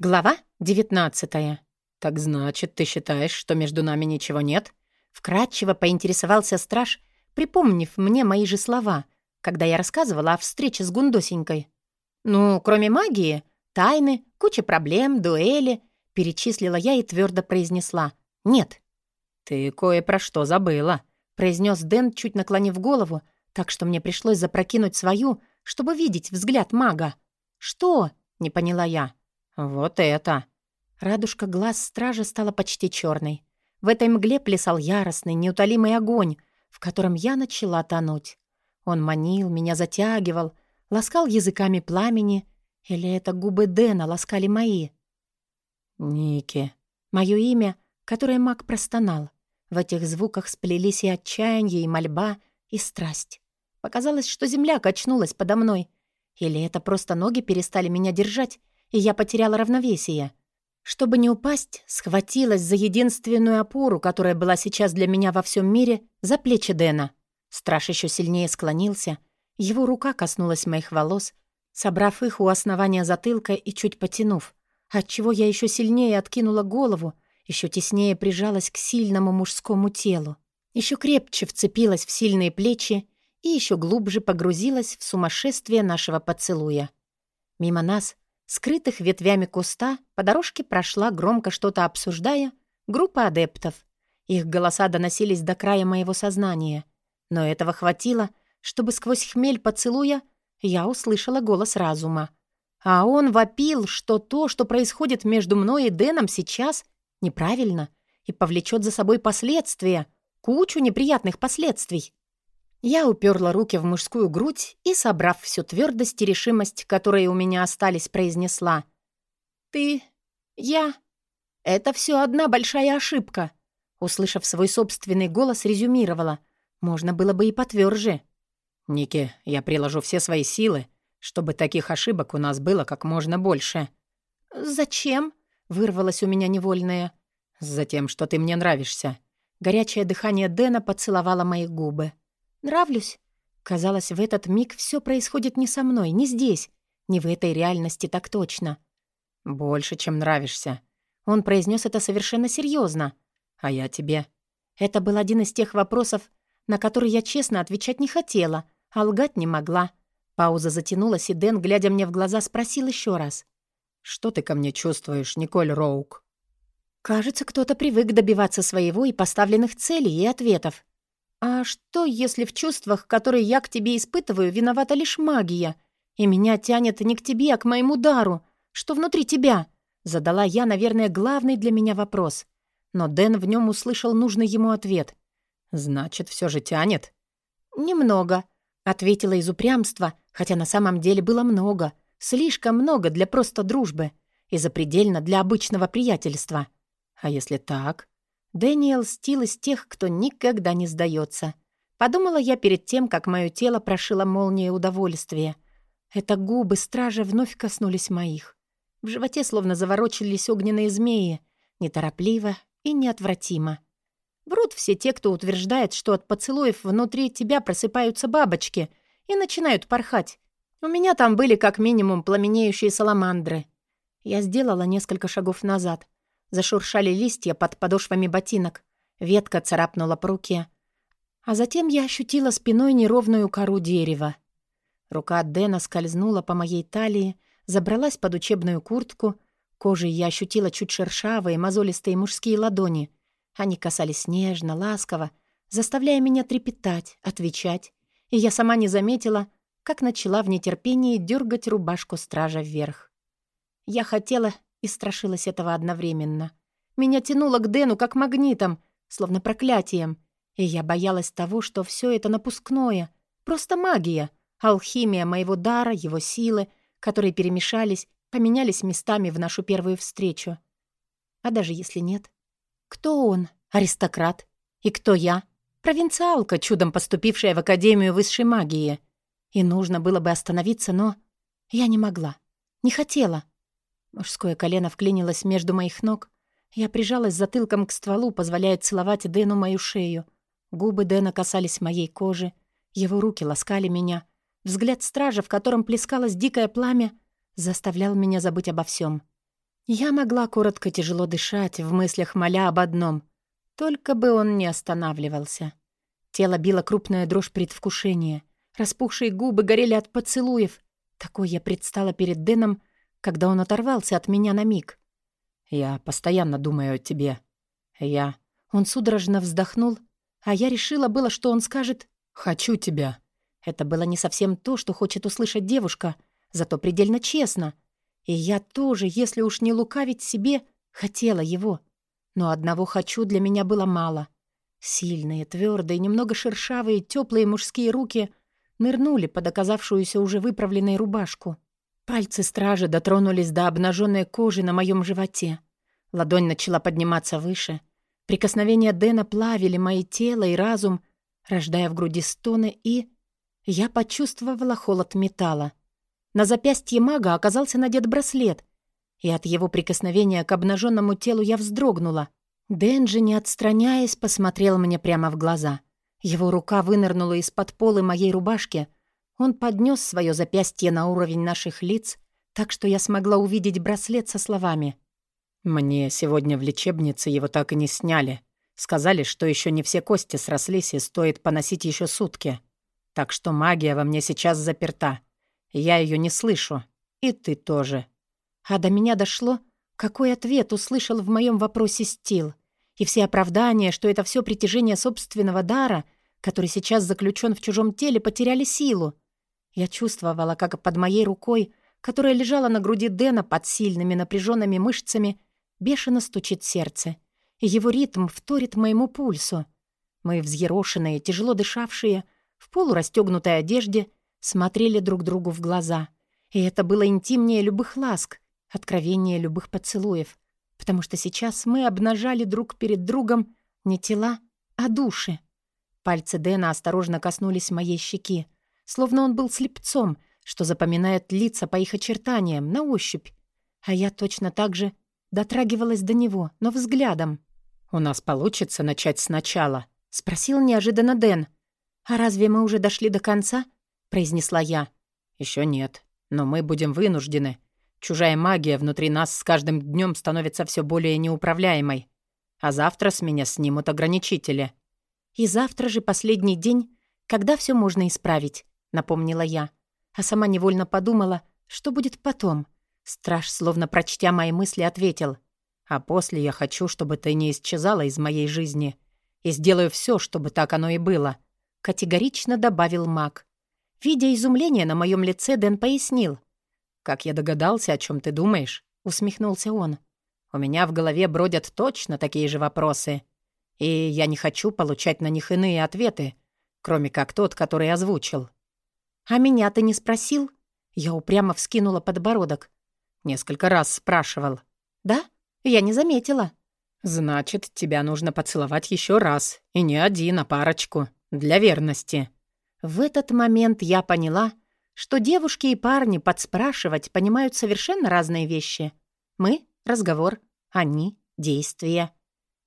Глава 19 «Так значит, ты считаешь, что между нами ничего нет?» Вкратчиво поинтересовался страж, припомнив мне мои же слова, когда я рассказывала о встрече с Гундосенькой. «Ну, кроме магии, тайны, куча проблем, дуэли», перечислила я и твердо произнесла «нет». «Ты кое про что забыла», произнес Дэн, чуть наклонив голову, так что мне пришлось запрокинуть свою, чтобы видеть взгляд мага. «Что?» — не поняла я. «Вот это!» Радужка глаз стража стала почти черной. В этой мгле плясал яростный, неутолимый огонь, в котором я начала тонуть. Он манил, меня затягивал, ласкал языками пламени. Или это губы Дэна ласкали мои? «Ники». Мое имя, которое маг простонал. В этих звуках сплелись и отчаяние, и мольба, и страсть. Показалось, что земля качнулась подо мной. Или это просто ноги перестали меня держать, и я потеряла равновесие. Чтобы не упасть, схватилась за единственную опору, которая была сейчас для меня во всем мире, за плечи Дэна. Страж еще сильнее склонился, его рука коснулась моих волос, собрав их у основания затылка и чуть потянув, отчего я еще сильнее откинула голову, еще теснее прижалась к сильному мужскому телу, еще крепче вцепилась в сильные плечи и еще глубже погрузилась в сумасшествие нашего поцелуя. Мимо нас — скрытых ветвями куста, по дорожке прошла, громко что-то обсуждая, группа адептов. Их голоса доносились до края моего сознания. Но этого хватило, чтобы сквозь хмель поцелуя я услышала голос разума. А он вопил, что то, что происходит между мной и Дэном сейчас, неправильно и повлечет за собой последствия, кучу неприятных последствий. Я уперла руки в мужскую грудь и, собрав всю твердость и решимость, которые у меня остались, произнесла. «Ты... я... это все одна большая ошибка», услышав свой собственный голос, резюмировала. «Можно было бы и потверже». «Ники, я приложу все свои силы, чтобы таких ошибок у нас было как можно больше». «Зачем?» — вырвалось у меня невольное. «Затем, что ты мне нравишься». Горячее дыхание Дэна поцеловало мои губы. Нравлюсь? Казалось, в этот миг все происходит не со мной, не здесь, не в этой реальности так точно. «Больше, чем нравишься». Он произнес это совершенно серьезно. «А я тебе». Это был один из тех вопросов, на которые я честно отвечать не хотела, а лгать не могла. Пауза затянулась, и Дэн, глядя мне в глаза, спросил еще раз. «Что ты ко мне чувствуешь, Николь Роук?» Кажется, кто-то привык добиваться своего и поставленных целей и ответов. «А что, если в чувствах, которые я к тебе испытываю, виновата лишь магия, и меня тянет не к тебе, а к моему дару, что внутри тебя?» Задала я, наверное, главный для меня вопрос. Но Дэн в нем услышал нужный ему ответ. «Значит, все же тянет?» «Немного», — ответила из упрямства, хотя на самом деле было много, слишком много для просто дружбы и запредельно для обычного приятельства. «А если так?» Дэниел стил из тех, кто никогда не сдается. Подумала я перед тем, как мое тело прошило молния удовольствия. Это губы стража вновь коснулись моих. В животе словно заворочились огненные змеи, неторопливо и неотвратимо. Врут все те, кто утверждает, что от поцелуев внутри тебя просыпаются бабочки и начинают порхать. У меня там были как минимум пламенеющие саламандры. Я сделала несколько шагов назад — Зашуршали листья под подошвами ботинок. Ветка царапнула по руке. А затем я ощутила спиной неровную кору дерева. Рука Дэна скользнула по моей талии, забралась под учебную куртку. Кожей я ощутила чуть шершавые, мозолистые мужские ладони. Они касались нежно, ласково, заставляя меня трепетать, отвечать. И я сама не заметила, как начала в нетерпении дергать рубашку стража вверх. Я хотела и страшилась этого одновременно. Меня тянуло к Дэну как магнитом, словно проклятием. И я боялась того, что все это напускное, просто магия, алхимия моего дара, его силы, которые перемешались, поменялись местами в нашу первую встречу. А даже если нет? Кто он? Аристократ? И кто я? Провинциалка, чудом поступившая в Академию высшей магии. И нужно было бы остановиться, но я не могла. Не хотела. Мужское колено вклинилось между моих ног. Я прижалась затылком к стволу, позволяя целовать Дэну мою шею. Губы Дэна касались моей кожи. Его руки ласкали меня. Взгляд стража, в котором плескалось дикое пламя, заставлял меня забыть обо всем. Я могла коротко тяжело дышать, в мыслях моля об одном. Только бы он не останавливался. Тело било крупная дрожь предвкушения. Распухшие губы горели от поцелуев. Такой я предстала перед Дэном, когда он оторвался от меня на миг. «Я постоянно думаю о тебе. Я...» Он судорожно вздохнул, а я решила было, что он скажет «хочу тебя». Это было не совсем то, что хочет услышать девушка, зато предельно честно. И я тоже, если уж не лукавить себе, хотела его. Но одного «хочу» для меня было мало. Сильные, твердые, немного шершавые, теплые мужские руки нырнули под оказавшуюся уже выправленной рубашку. Пальцы стражи дотронулись до обнаженной кожи на моем животе. Ладонь начала подниматься выше. Прикосновения Дэна плавили мои тело и разум, рождая в груди стоны, и... Я почувствовала холод металла. На запястье мага оказался надет браслет, и от его прикосновения к обнаженному телу я вздрогнула. Дэнджи, не отстраняясь, посмотрел мне прямо в глаза. Его рука вынырнула из-под полы моей рубашки. Он поднес свое запястье на уровень наших лиц, так что я смогла увидеть браслет со словами. «Мне сегодня в лечебнице его так и не сняли. Сказали, что еще не все кости срослись и стоит поносить еще сутки. Так что магия во мне сейчас заперта. Я ее не слышу. И ты тоже». А до меня дошло, какой ответ услышал в моем вопросе Стил. И все оправдания, что это все притяжение собственного дара, который сейчас заключен в чужом теле, потеряли силу. Я чувствовала, как под моей рукой, которая лежала на груди Дэна под сильными напряженными мышцами, бешено стучит сердце, и его ритм вторит моему пульсу. Мы, взъерошенные, тяжело дышавшие, в полурастегнутой одежде, смотрели друг другу в глаза. И это было интимнее любых ласк, откровение любых поцелуев потому что сейчас мы обнажали друг перед другом не тела, а души. Пальцы Дэна осторожно коснулись моей щеки, словно он был слепцом, что запоминает лица по их очертаниям, на ощупь. А я точно так же дотрагивалась до него, но взглядом. «У нас получится начать сначала?» — спросил неожиданно Дэн. «А разве мы уже дошли до конца?» — произнесла я. Еще нет, но мы будем вынуждены. Чужая магия внутри нас с каждым днем становится все более неуправляемой. А завтра с меня снимут ограничители. И завтра же последний день, когда все можно исправить, напомнила я. А сама невольно подумала, что будет потом. Страж, словно прочтя мои мысли, ответил. А после я хочу, чтобы ты не исчезала из моей жизни. И сделаю все, чтобы так оно и было. Категорично добавил маг. Видя изумление на моем лице, Дэн пояснил. «Как я догадался, о чем ты думаешь?» — усмехнулся он. «У меня в голове бродят точно такие же вопросы. И я не хочу получать на них иные ответы, кроме как тот, который озвучил». «А меня ты не спросил?» Я упрямо вскинула подбородок. Несколько раз спрашивал. «Да? Я не заметила». «Значит, тебя нужно поцеловать еще раз. И не один, а парочку. Для верности». В этот момент я поняла, что девушки и парни подспрашивать понимают совершенно разные вещи. Мы — разговор, они — действия.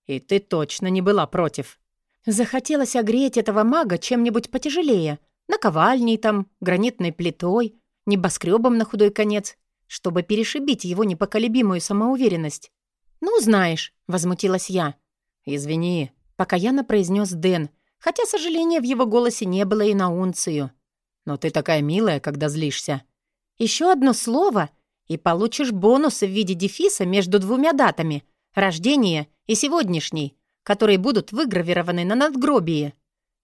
И ты точно не была против. Захотелось огреть этого мага чем-нибудь потяжелее. Наковальней там, гранитной плитой, небоскребом на худой конец, чтобы перешибить его непоколебимую самоуверенность. «Ну, знаешь», — возмутилась я. «Извини», — покаянно произнес Дэн, хотя сожаления в его голосе не было и на унцию. Но ты такая милая, когда злишься. Еще одно слово, и получишь бонус в виде дефиса между двумя датами — рождения и сегодняшней, которые будут выгравированы на надгробии.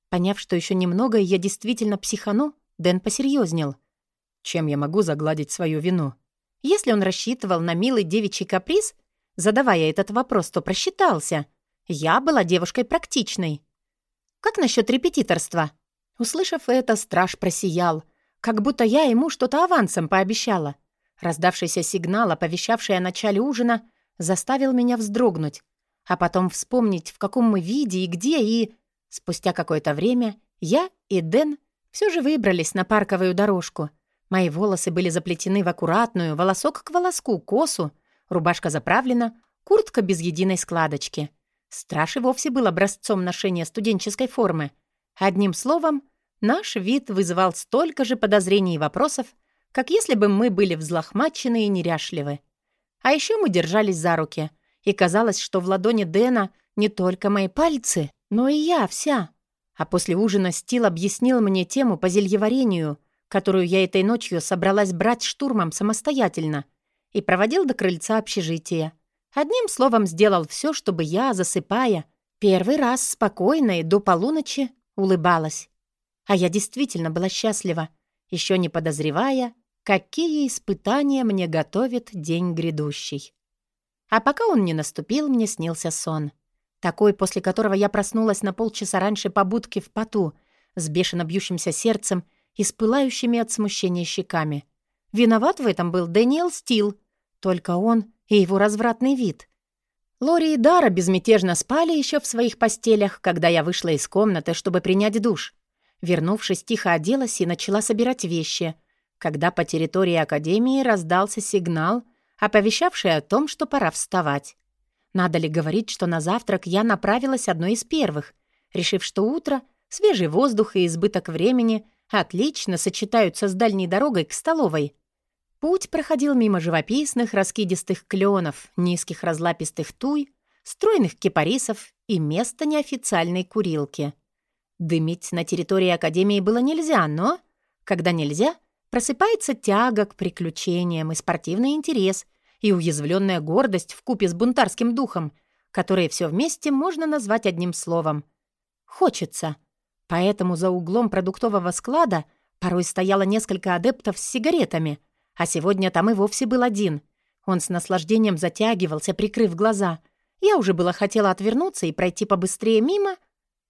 Поняв, что еще немного, и я действительно психану, Дэн посерьезнел. Чем я могу загладить свою вину? Если он рассчитывал на милый девичий каприз, задавая этот вопрос, то просчитался. Я была девушкой практичной. Как насчет репетиторства? Услышав это, страж просиял, как будто я ему что-то авансом пообещала. Раздавшийся сигнал, оповещавший о начале ужина, заставил меня вздрогнуть, а потом вспомнить, в каком мы виде и где, и... Спустя какое-то время я и Дэн все же выбрались на парковую дорожку. Мои волосы были заплетены в аккуратную, волосок к волоску, косу, рубашка заправлена, куртка без единой складочки. Страж и вовсе был образцом ношения студенческой формы — Одним словом, наш вид вызывал столько же подозрений и вопросов, как если бы мы были взлохмачены и неряшливы. А еще мы держались за руки. И казалось, что в ладони Дэна не только мои пальцы, но и я вся. А после ужина Стил объяснил мне тему по зельеварению, которую я этой ночью собралась брать штурмом самостоятельно, и проводил до крыльца общежития. Одним словом, сделал все, чтобы я, засыпая, первый раз спокойно и до полуночи улыбалась. А я действительно была счастлива, еще не подозревая, какие испытания мне готовит день грядущий. А пока он не наступил, мне снился сон. Такой, после которого я проснулась на полчаса раньше побудки в поту, с бешено бьющимся сердцем и с пылающими от смущения щеками. Виноват в этом был Дэниел Стил, только он и его развратный вид. Лори и Дара безмятежно спали еще в своих постелях, когда я вышла из комнаты, чтобы принять душ. Вернувшись, тихо оделась и начала собирать вещи, когда по территории Академии раздался сигнал, оповещавший о том, что пора вставать. Надо ли говорить, что на завтрак я направилась одной из первых, решив, что утро, свежий воздух и избыток времени отлично сочетаются с дальней дорогой к столовой — Путь проходил мимо живописных раскидистых кленов, низких разлапистых туй, стройных кипарисов и места неофициальной курилки. Дымить на территории Академии было нельзя, но, когда нельзя, просыпается тяга к приключениям и спортивный интерес, и уязвленная гордость в купе с бунтарским духом, которые все вместе можно назвать одним словом. Хочется. Поэтому за углом продуктового склада порой стояло несколько адептов с сигаретами — а сегодня там и вовсе был один. Он с наслаждением затягивался, прикрыв глаза. Я уже было хотела отвернуться и пройти побыстрее мимо.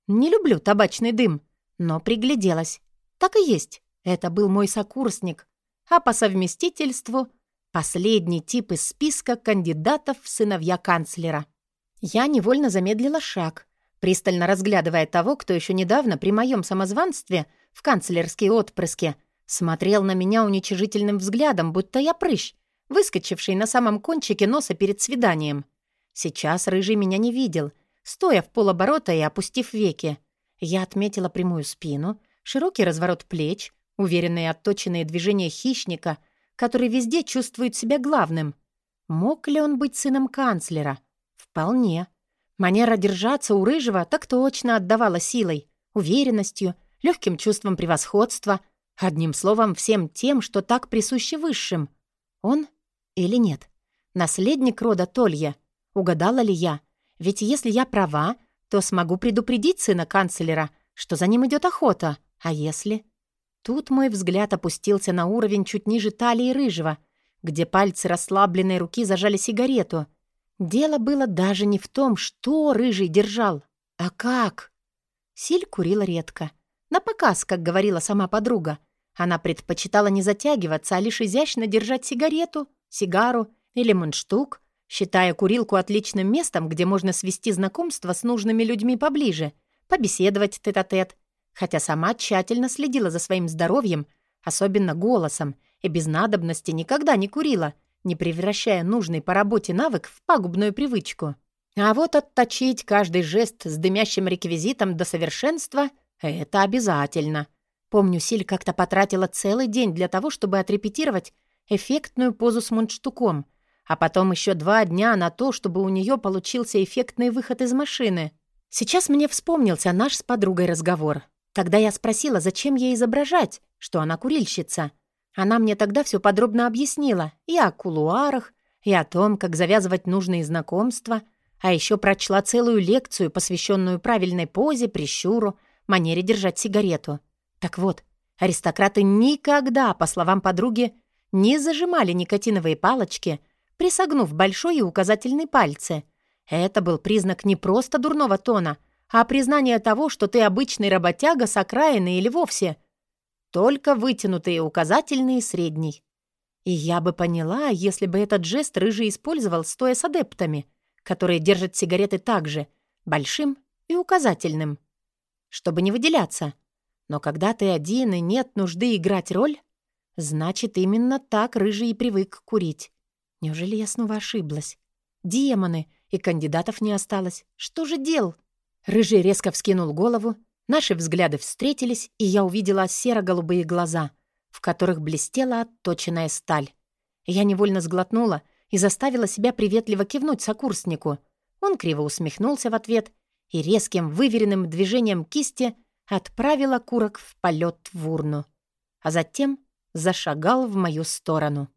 Не люблю табачный дым, но пригляделась. Так и есть. Это был мой сокурсник. А по совместительству — последний тип из списка кандидатов в сыновья канцлера. Я невольно замедлила шаг, пристально разглядывая того, кто еще недавно при моем самозванстве в канцлерские отпрыски — Смотрел на меня уничижительным взглядом, будто я прыщ, выскочивший на самом кончике носа перед свиданием. Сейчас Рыжий меня не видел, стоя в полоборота и опустив веки. Я отметила прямую спину, широкий разворот плеч, уверенные отточенные движения хищника, который везде чувствует себя главным. Мог ли он быть сыном канцлера? Вполне. Манера держаться у Рыжего так точно отдавала силой, уверенностью, легким чувством превосходства — Одним словом, всем тем, что так присуще высшим. Он или нет? Наследник рода Толья. Угадала ли я? Ведь если я права, то смогу предупредить сына канцлера, что за ним идет охота. А если... Тут мой взгляд опустился на уровень чуть ниже талии рыжего, где пальцы расслабленной руки зажали сигарету. Дело было даже не в том, что рыжий держал, а как. Силь курила редко. На показ, как говорила сама подруга. Она предпочитала не затягиваться, а лишь изящно держать сигарету, сигару или мундштук, считая курилку отличным местом, где можно свести знакомство с нужными людьми поближе, побеседовать тет-а-тет, -тет, хотя сама тщательно следила за своим здоровьем, особенно голосом, и без надобности никогда не курила, не превращая нужный по работе навык в пагубную привычку. А вот отточить каждый жест с дымящим реквизитом до совершенства — это обязательно — Помню, Силь как-то потратила целый день для того, чтобы отрепетировать эффектную позу с мундштуком, а потом еще два дня на то, чтобы у нее получился эффектный выход из машины. Сейчас мне вспомнился наш с подругой разговор. Тогда я спросила, зачем ей изображать, что она курильщица. Она мне тогда все подробно объяснила и о кулуарах, и о том, как завязывать нужные знакомства, а еще прочла целую лекцию, посвященную правильной позе, прищуру, манере держать сигарету. Так вот, аристократы никогда, по словам подруги, не зажимали никотиновые палочки, присогнув большой и указательный пальцы. Это был признак не просто дурного тона, а признание того, что ты обычный работяга с окраины или вовсе. Только вытянутые указательный и средний. И я бы поняла, если бы этот жест Рыжий использовал, стоя с адептами, которые держат сигареты также, большим и указательным. Чтобы не выделяться — но когда ты один и нет нужды играть роль, значит, именно так Рыжий и привык курить. Неужели я снова ошиблась? Демоны, и кандидатов не осталось. Что же дел? Рыжий резко вскинул голову, наши взгляды встретились, и я увидела серо-голубые глаза, в которых блестела отточенная сталь. Я невольно сглотнула и заставила себя приветливо кивнуть сокурснику. Он криво усмехнулся в ответ и резким выверенным движением кисти отправил окурок в полет в урну, а затем зашагал в мою сторону.